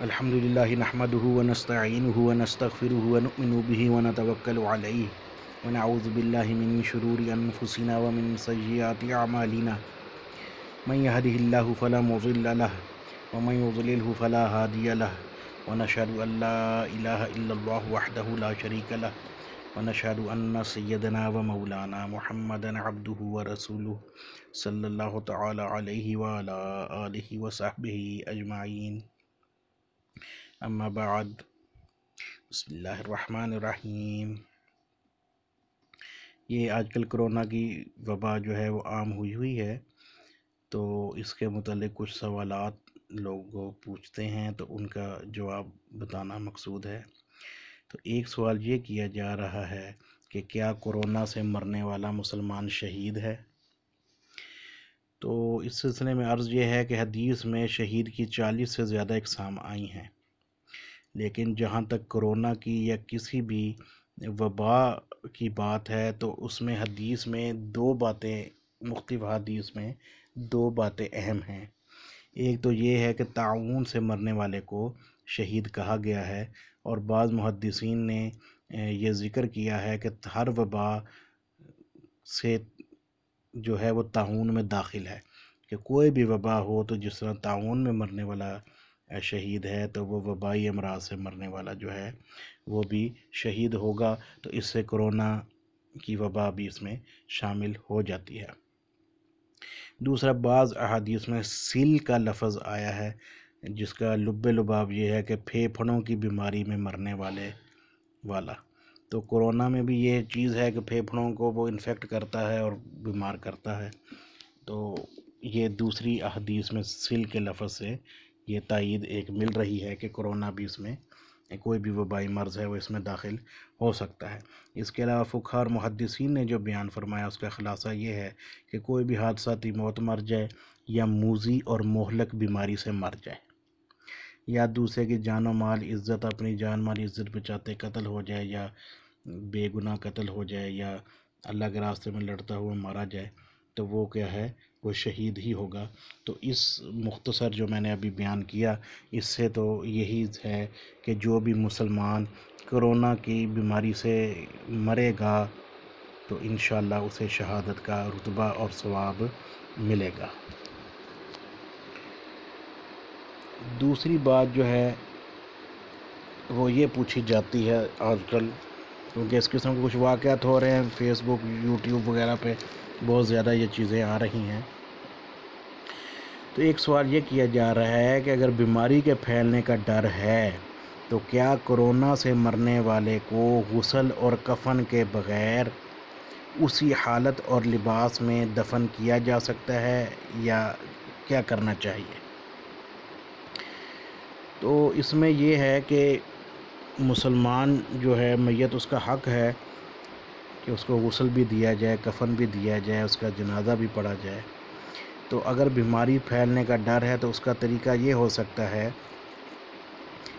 الحمد لله نحمده ونستعينه ونستغفره ونؤمن به ونتوكل عليه ونعوذ بالله من شرور أنفسنا ومن سيئات أعمالنا من يهده الله فلا مضل له ومن يضلله فلا هادي له ونشهد أن لا إله إلا الله وحده لا شريك له ونشهد أن سيدنا ومولانا محمدا عبده ورسوله صلى الله تعالى عليه وعلى آله وصحبه أجمعين اما بعد، بسم اللہ الرحمن الرحیم یہ آج کل کرونا کی وبا جو ہے وہ عام ہوئی ہوئی ہے۔ تو اس کے متعلق کچھ سوالات لوگ پوچھتے ہیں، تو ان کا جواب بتانا مقصود ہے۔ تو ایک سوال یہ کیا جا رہا ہے کہ کیا کرونا سے مرنے والا مسلمان شہید ہے؟ تو اس سلسلے میں عرض یہ ہے کہ حدیث میں شہید کی چالیس سے زیادہ اقسام آئی ہیں۔ لیکن جہاں تک کرونا کی یا کسی بھی وبا کی بات ہے، تو اس میں حدیث میں دو باتیں، مختلف حدیث میں دو باتیں اہم ہیں۔ ایک تو یہ ہے کہ تعاون سے مرنے والے کو شہید کہا گیا ہے اور بعض محدثین نے یہ ذکر کیا ہے کہ ہر وبا سے جو ہے وہ تعاون میں داخل ہے۔ کہ کوئی بھی وبا ہو تو جس طرح تعاون میں مرنے والا شہید ہے، تو وہ وبائی امراض سے مرنے والا جو ہے، وہ بھی شہید ہوگا۔ تو اس سے کرونا کی وبا بھی اس میں شامل ہو جاتی ہے۔ دوسرا، بعض احادیث میں سل کا لفظ آیا ہے، جس کا لب لباب یہ ہے کہ پھیپھڑوں کی بیماری میں مرنے والے والا۔ تو کرونا میں بھی یہ چیز ہے کہ پھیپھڑوں کو وہ انفیکٹ کرتا ہے اور بیمار کرتا ہے۔ تو یہ دوسری احادیث میں سل کے لفظ سے یہ تائید ایک مل رہی ہے کہ کرونا بھی اس میں کوئی بھی وبائی مرض ہے وہ اس میں داخل ہو سکتا ہے۔ اس کے علاوہ فخار محدثین نے جو بیان فرمایا اس کا خلاصہ یہ ہے کہ کوئی بھی حادثاتی موت مر جائے یا موزی اور مہلک بیماری سے مر جائے۔ یا دوسرے کی جان و مال عزت، اپنی جان مال عزت بچاتے قتل ہو جائے یا بے گناہ قتل ہو جائے یا اللہ کے راستے میں لڑتا ہوا مارا جائے تو وہ کیا ہے؟ وہ شہید ہی ہوگا۔ تو اس مختصر جو میں نے ابھی بیان کیا، اس سے تو یہی ہے کہ جو بھی مسلمان کرونا کی بیماری سے مرے گا، تو انشاءاللہ اسے شہادت کا رتبہ اور ثواب ملے گا۔ دوسری بات جو ہے، وہ یہ پوچھی جاتی ہے آج کل، کیونکہ اس قسم کے کچھ واقعات ہو رہے ہیں فیس بک یوٹیوب وغیرہ پہ۔ بہت زیادہ یہ چیزیں آ رہی ہیں۔ تو ایک سوال یہ کیا جا رہا ہے کہ اگر بیماری کے پھیلنے کا ڈر ہے، تو کیا کرونا سے مرنے والے کو غسل اور کفن کے بغیر اسی حالت اور لباس میں دفن کیا جا سکتا ہے یا کیا کرنا چاہیے؟ تو اس میں یہ ہے کہ مسلمان جو ہے میت اس کا حق ہے۔ کہ اس کو غسل بھی دیا جائے، کفن بھی دیا جائے، اس کا جنازہ بھی پڑھا جائے۔ تو اگر بیماری پھیلنے کا ڈر ہے تو اس کا طریقہ یہ ہو سکتا ہے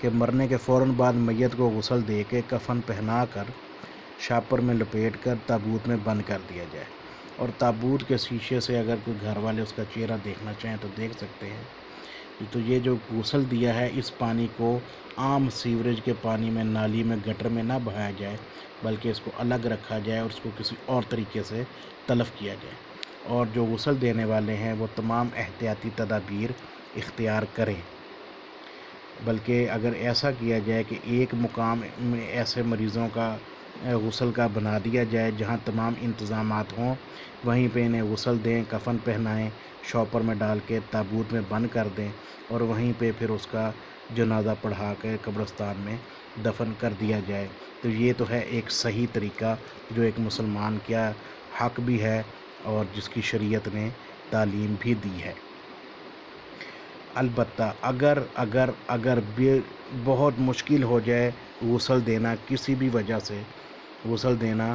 کہ مرنے کے فوراً بعد میت کو غسل دے کے کفن پہنا کر شاپر میں لپیٹ کر تابوت میں بند کر دیا جائے۔ اور تابوت کے شیشے سے اگر کوئی گھر والے اس کا چہرہ دیکھنا چاہیں تو دیکھ سکتے ہیں۔ تو یہ جو غسل دیا ہے، اس پانی کو عام سیوریج کے پانی میں، نالی میں، گٹر میں نہ بہایا جائے، بلکہ اس کو الگ رکھا جائے اور اس کو کسی اور طریقے سے تلف کیا جائے۔ اور جو غسل دینے والے ہیں، وہ تمام احتیاطی تدابیر اختیار کریں۔ بلکہ اگر ایسا کیا جائے کہ ایک مقام میں ایسے مریضوں کا غسل کا بنا دیا جائے، جہاں تمام انتظامات ہوں۔ وہیں پہ انہیں غسل دیں، کفن پہنائیں، شاپر میں ڈال کے تابوت میں بند کر دیں اور وہیں پہ پھر اس کا جنازہ پڑھا کے قبرستان میں دفن کر دیا جائے۔ تو یہ تو ہے ایک صحیح طریقہ جو ایک مسلمان کیا حق بھی ہے اور جس کی شریعت نے تعلیم بھی دی ہے۔ البتہ اگر اگر اگر بہت مشکل ہو جائے غسل دینا کسی بھی وجہ سے غسل دینا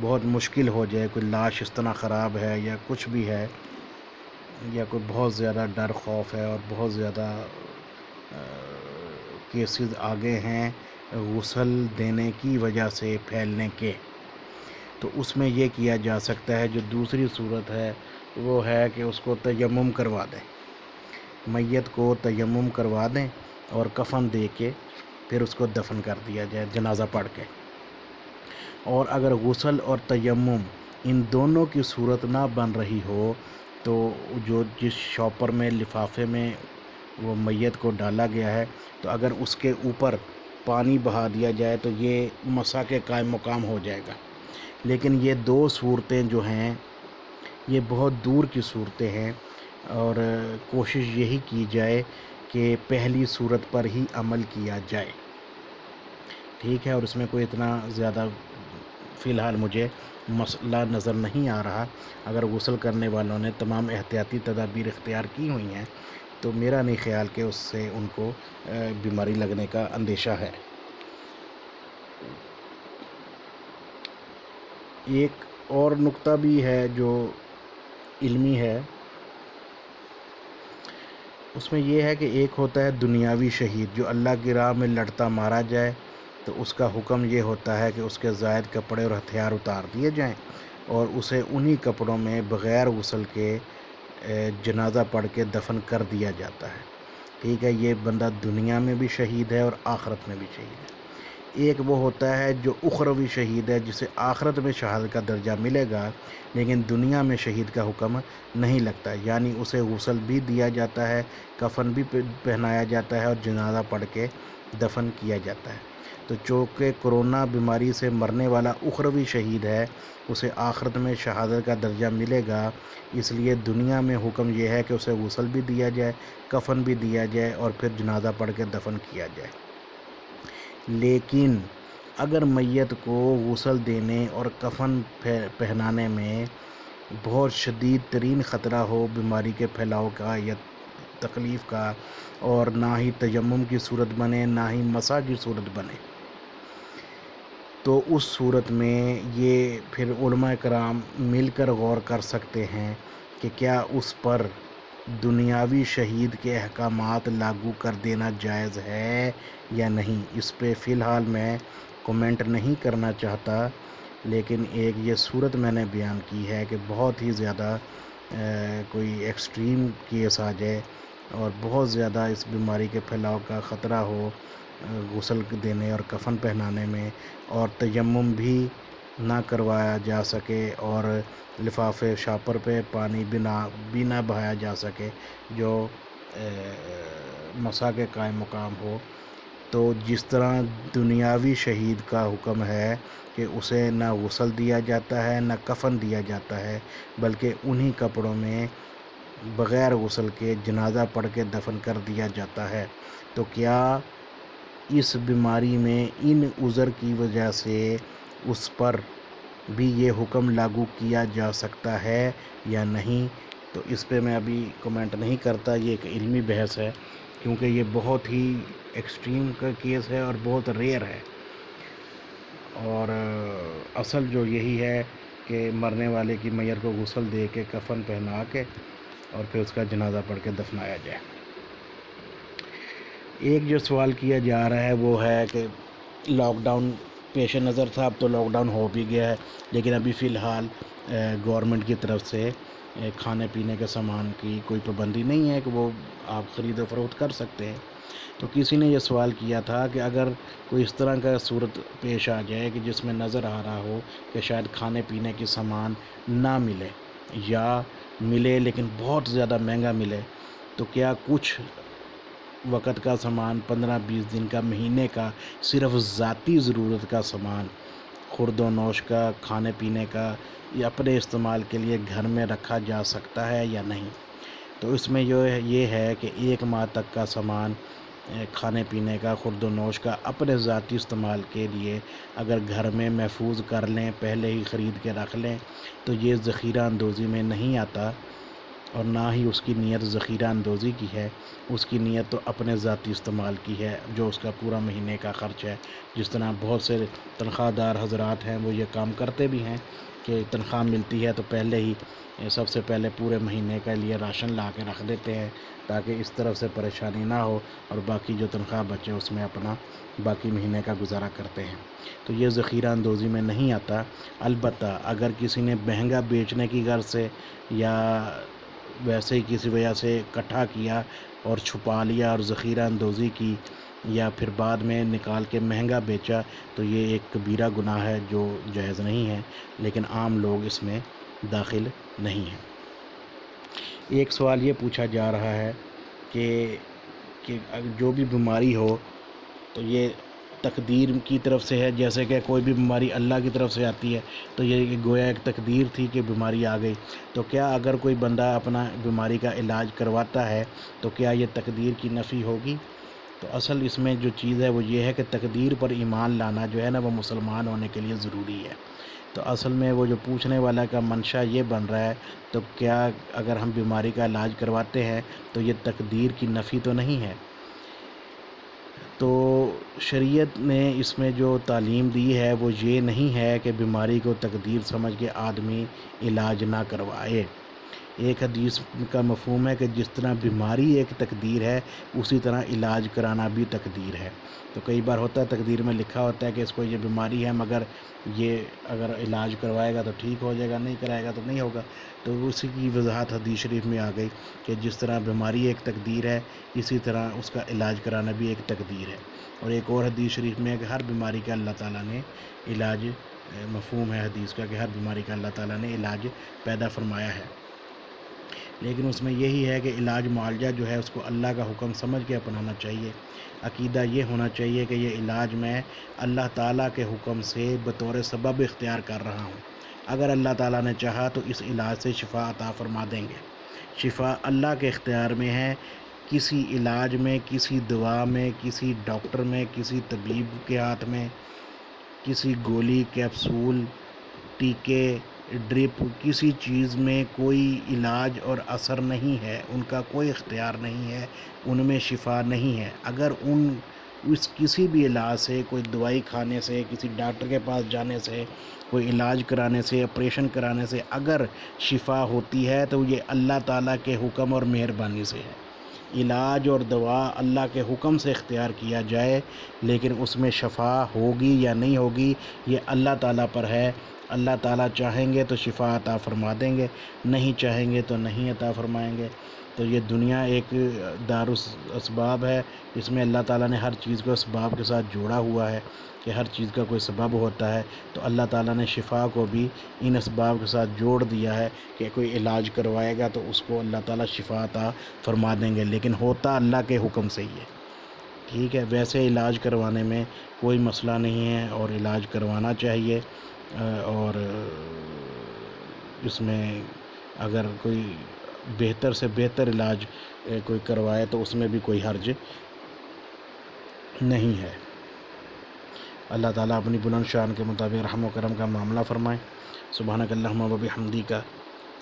بہت مشکل ہو جائے، کوئی لاش اس طرح خراب ہے یا کچھ بھی ہے، یا کوئی بہت زیادہ ڈر، خوف ہے اور بہت زیادہ کیسز آگے ہیں غسل دینے کی وجہ سے پھیلنے کے۔ تو اس میں یہ کیا جا سکتا ہے، جو دوسری صورت ہے، وہ ہے کہ اس کو تیمم کروا دیں۔ میت کو تیمم کروا دیں اور کفن دے کے پھر اس کو دفن کر دیا جائے، جنازہ پڑھ کے۔ اور اگر غسل اور تیمم ان دونوں کی صورت نہ بن رہی ہو، تو جو جس شاپر میں، لفافے میں وہ میت کو ڈالا گیا ہے، تو اگر اس کے اوپر پانی بہا دیا جائے، تو یہ مسا کے قائم مقام ہو جائے گا۔ لیکن یہ دو صورتیں جو ہیں، یہ بہت دور کی صورتیں ہیں اور کوشش یہی کی جائے کہ پہلی صورت پر ہی عمل کیا جائے۔ ٹھیک ہے، اور اس میں کوئی اتنا زیادہ فی الحال مجھے مسئلہ نظر نہیں آ رہا۔ اگر غسل کرنے والوں نے تمام احتیاطی تدابیر اختیار کی ہوئی ہیں، تو میرا نہیں خیال کہ اس سے ان کو بیماری لگنے کا اندیشہ ہے۔ ایک اور نقطہ بھی ہے جو علمی ہے۔ اس میں یہ ہے کہ ایک ہوتا ہے دنیاوی شہید، جو اللہ کی راہ میں لڑتا مارا جائے تو اس کا حکم یہ ہوتا ہے کہ اس کے زائد کپڑے اور ہتھیار اتار دیے جائیں اور اسے انہی کپڑوں میں بغیر غسل کے جنازہ پڑھ کے دفن کر دیا جاتا ہے۔ ٹھیک ہے، یہ بندہ دنیا میں بھی شہید ہے اور آخرت میں بھی شہید ہے۔ ایک وہ ہوتا ہے جو اخروی شہید ہے، جسے آخرت میں شہادت کا درجہ ملے گا، لیکن دنیا میں شہید کا حکم نہیں لگتا۔ یعنی اسے غسل بھی دیا جاتا ہے، کفن بھی پہنایا جاتا ہے اور جنازہ پڑھ کے دفن کیا جاتا ہے۔ تو چونکہ کرونا بیماری سے مرنے والا اخروی شہید ہے، اسے آخرت میں شہادت کا درجہ ملے گا۔ اس لیے دنیا میں حکم یہ ہے کہ اسے غسل بھی دیا جائے، کفن بھی دیا جائے اور پھر جنازہ پڑھ کے دفن کیا جائے۔ لیکن اگر میت کو غسل دینے اور کفن پہنانے میں بہت شدید ترین خطرہ ہو بیماری کے پھیلاؤ کا، یا تکلیف کا اور نہ ہی تجمم کی صورت بنے، نہ ہی مسا کی صورت بنے۔ تو اس صورت میں یہ پھر علماء کرام مل کر غور کر سکتے ہیں کہ کیا اس پر دنیاوی شہید کے احکامات لاگو کر دینا جائز ہے یا نہیں؟ اس پہ فی الحال میں کومنٹ نہیں کرنا چاہتا، لیکن ایک یہ صورت میں نے بیان کی ہے کہ بہت ہی زیادہ کوئی ایکسٹریم کیس آ جائے۔ اور بہت زیادہ اس بیماری کے پھیلاؤ کا خطرہ ہو غسل دینے اور کفن پہنانے میں، اور تیمم بھی نہ کروایا جا سکے، اور لفافے شاپر پہ پانی بنا، بھی نہ بہایا جا سکے، جو مسا کے قائم مقام ہو۔ تو جس طرح دنیاوی شہید کا حکم ہے کہ اسے نہ غسل دیا جاتا ہے، نہ کفن دیا جاتا ہے، بلکہ انہی کپڑوں میں بغیر غسل کے جنازہ پڑھ کے دفن کر دیا جاتا ہے۔ تو کیا اس بیماری میں ان عذر کی وجہ سے اس پر بھی یہ حکم لاگو کیا جا سکتا ہے یا نہیں؟ تو اس پہ میں ابھی کومنٹ نہیں کرتا، یہ ایک علمی بحث ہے، کیونکہ یہ بہت ہی ایکسٹریم کا کیس ہے اور بہت ریئر ہے۔ اور اصل جو یہی ہے کہ مرنے والے کی میت کو غسل دے کے کفن پہنا کے اور پھر اس کا جنازہ پڑھ کے دفنایا جائے۔ ایک جو سوال کیا جا رہا ہے وہ ہے کہ لاک ڈاؤن پیش نظر تھا، اب تو لاک ڈاؤن ہو بھی گیا ہے، لیکن ابھی فی الحال گورنمنٹ کی طرف سے کھانے پینے کے سامان کی کوئی پابندی نہیں ہے کہ وہ آپ خرید و فروخت کر سکتے ہیں۔ تو کسی نے یہ سوال کیا تھا کہ اگر کوئی اس طرح کا صورت پیش آ جائے کہ جس میں نظر آ رہا ہو کہ شاید کھانے پینے کی سامان نہ ملے یا ملے لیکن بہت زیادہ مہنگا ملے، تو کیا کچھ وقت کا سامان، پندرہ بیس دن کا، مہینے کا، صرف ذاتی ضرورت کا سامان، خرد و نوش کا، کھانے پینے کا یا اپنے استعمال کے لیے گھر میں رکھا جا سکتا ہے یا نہیں؟ تو اس میں جو ہے، یہ ہے کہ ایک ماہ تک کا سامان کھانے پینے کا، خرد و نوش کا اپنے ذاتی استعمال کے لیے اگر گھر میں محفوظ کر لیں، پہلے ہی خرید کے رکھ لیں، تو یہ ذخیرہ اندوزی میں نہیں آتا۔ اور نہ ہی اس کی نیت ذخیرہ اندوزی کی ہے، اس کی نیت تو اپنے ذاتی استعمال کی ہے، جو اس کا پورا مہینے کا خرچ ہے۔ جس طرح بہت سے تنخواہ دار حضرات ہیں، وہ یہ کام کرتے بھی ہیں کہ تنخواہ ملتی ہے تو پہلے ہی سب سے پہلے پورے مہینے کے لیے راشن لا کے رکھ دیتے ہیں تاکہ اس طرف سے پریشانی نہ ہو اور باقی جو تنخواہ بچے اس میں اپنا باقی مہینے کا گزارا کرتے ہیں۔ تو یہ ذخیرہ اندوزی میں نہیں آتا۔ البتہ اگر کسی نے مہنگا بیچنے کی غرض سے یا ویسے ہی کسی وجہ سے اکٹھا کیا اور چھپا لیا اور ذخیرہ اندوزی کی یا پھر بعد میں نکال کے مہنگا بیچا، تو یہ ایک کبیرہ گناہ ہے جو جائز نہیں ہے، لیکن عام لوگ اس میں داخل نہیں ہیں۔ ایک سوال یہ پوچھا جا رہا ہے کہ کہ جو بھی بیماری ہو، تو یہ تقدیر کی طرف سے ہے، جیسے کہ کوئی بھی بیماری اللہ کی طرف سے آتی ہے، تو یہ گویا ایک تقدیر تھی کہ بیماری آ گئی۔ تو کیا اگر کوئی بندہ اپنا بیماری کا علاج کرواتا ہے، تو کیا یہ تقدیر کی نفی ہوگی؟ تو اصل اس میں جو چیز ہے وہ یہ ہے کہ تقدیر پر ایمان لانا جو ہے نا، وہ مسلمان ہونے کے لیے ضروری ہے۔ تو اصل میں وہ جو پوچھنے والا کا منشا یہ بن رہا ہے، تو کیا اگر ہم بیماری کا علاج کرواتے ہیں، تو یہ تقدیر کی نفی تو نہیں ہے؟ تو شریعت نے اس میں جو تعلیم دی ہے وہ یہ نہیں ہے کہ بیماری کو تقدیر سمجھ کے آدمی علاج نہ کروائے۔ ایک حدیث کا مفہوم ہے کہ جس طرح بیماری ایک تقدیر ہے، اسی طرح علاج کرانا بھی تقدیر ہے۔ تو کئی بار ہوتا ہے، تقدیر میں لکھا ہوتا ہے کہ اس کو یہ بیماری ہے، مگر یہ اگر علاج کروائے گا تو ٹھیک ہو جائے گا، نہیں کرائے گا تو نہیں ہوگا۔ تو اسی کی وضاحت حدیث شریف میں آ گئی کہ جس طرح بیماری ایک تقدیر ہے، اسی طرح اس کا علاج کرانا بھی ایک تقدیر ہے۔ اور ایک اور حدیث شریف میں ہے کہ ہر بیماری کا اللہ تعالیٰ نے علاج، مفہوم ہے حدیث کا کہ ہر بیماری کا اللہ تعالیٰ نے علاج پیدا فرمایا ہے۔ لیکن اس میں یہی ہے کہ علاج معالجہ جو ہے اس کو اللہ کا حکم سمجھ کے اپنانا چاہیے۔ عقیدہ یہ ہونا چاہیے کہ یہ علاج میں اللہ تعالیٰ کے حکم سے بطور سبب اختیار کر رہا ہوں۔ اگر اللہ تعالیٰ نے چاہا تو اس علاج سے شفا عطا فرما دیں گے۔ شفا اللہ کے اختیار میں ہے۔ کسی علاج میں، کسی دوا میں، کسی ڈاکٹر میں، کسی طبیب کے ہاتھ میں، کسی گولی، کیپسول، ٹیکے ڈرپ کسی چیز میں کوئی علاج اور اثر نہیں ہے، ان کا کوئی اختیار نہیں ہے، ان میں شفا نہیں ہے۔ اگر ان، اس کسی بھی علاج سے، کوئی دوائی کھانے سے، کسی ڈاکٹر کے پاس جانے سے، کوئی علاج کرانے سے، آپریشن کرانے سے اگر شفا ہوتی ہے تو یہ اللہ تعالیٰ کے حکم اور مہربانی سے ہے۔ علاج اور دوا اللہ کے حکم سے اختیار کیا جائے، لیکن اس میں شفا ہوگی یا نہیں ہوگی، یہ اللہ تعالیٰ پر ہے۔ اللہ تعالیٰ چاہیں گے تو شفا عطا فرما دیں گے، نہیں چاہیں گے تو نہیں عطا فرمائیں گے۔ تو یہ دنیا ایک دار اسباب ہے، اس میں اللہ تعالیٰ نے ہر چیز کو اسباب کے ساتھ جوڑا ہوا ہے کہ ہر چیز کا کوئی سبب ہوتا ہے۔ تو اللہ تعالیٰ نے شفا کو بھی ان اسباب کے ساتھ جوڑ دیا ہے کہ کوئی علاج کروائے گا تو اس کو اللہ تعالیٰ شفا عطا فرما دیں گے۔ لیکن ہوتا اللہ کے حکم سے ہی ہے۔ ٹھیک ہے، ویسے علاج کروانے میں کوئی مسئلہ نہیں ہے اور علاج کروانا چاہیے۔ اور اس میں اگر کوئی بہتر سے بہتر علاج کوئی کروائے تو اس میں بھی کوئی حرج نہیں ہے۔ اللہ تعالیٰ اپنی بلند شان کے مطابق رحم و کرم کا معاملہ فرمائیں سبحانک اللہم و بحمدی کا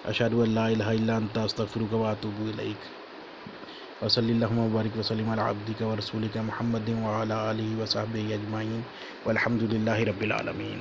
اشہدو اللہ الہ الا انت، استغفرک و اتوب الیک۔ وصلی اللہ وبارک وسلم علی عبدک و رسولک محمد وعلی آلہ وصحبہ اجمعین۔ والحمد للہ رب العالمین۔